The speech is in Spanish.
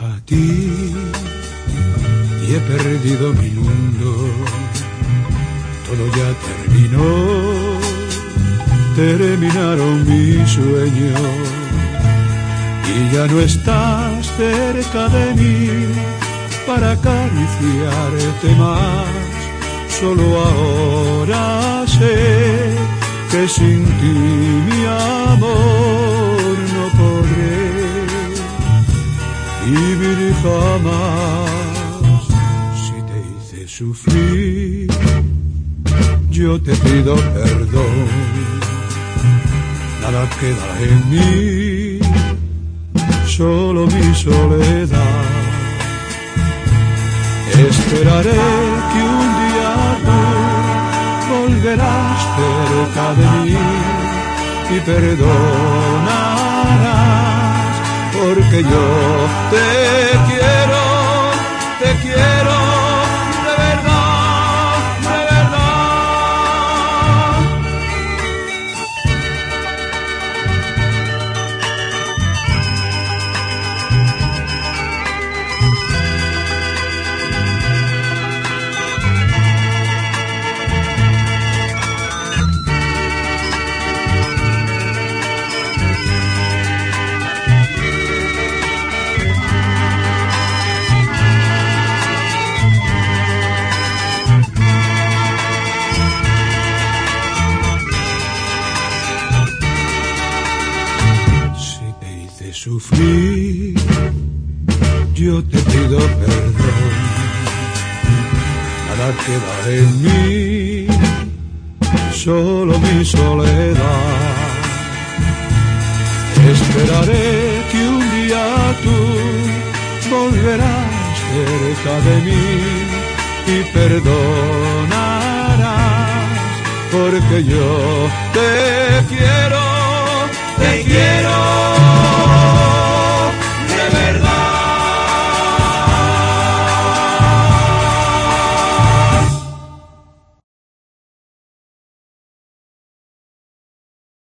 a ti y he perdido mi mundo. Todo ya terminó, terminaron mis sueños y ya no estás cerca de mí para acariciarte más. Solo ahora sé que sin ti vivir jamás. Si te hice sufrir, yo te pido perdón. Nada queda en mí, solo mi soledad. Esperaré que un día tú volverás cerca de mí y perdonarás porque yo te sufrir, yo te pido perdón. Nada queda en mí, solo mi soledad. Esperaré que un día tú volverás cerca de mí y perdonarás porque yo te quiero